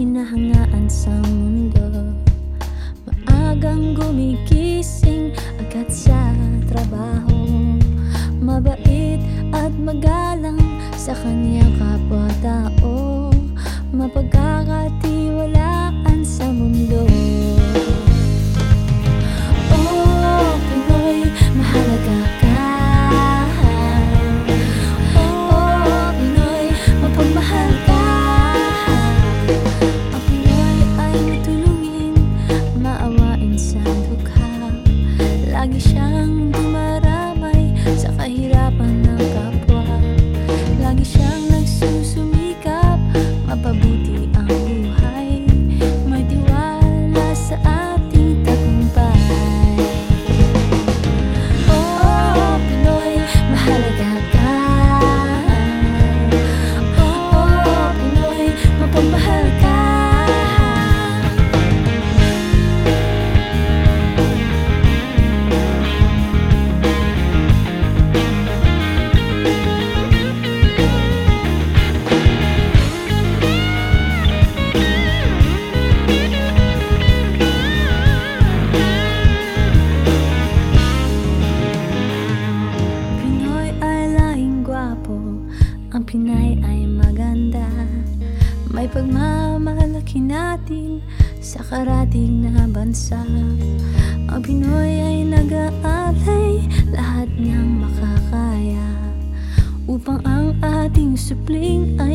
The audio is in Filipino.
hinahangaan sa mundo. Maagang gumigising agad sa trabaho. Mabait at magalang sa kanyang kapwa-tao. Mapagkakatiwalaan ang isang Pinay ay maganda. May pagmamalaki natin Sa karating na bansa. Ang Pinoy ay nag-aalay Lahat niyang makakaya. Upang ang ating supling ay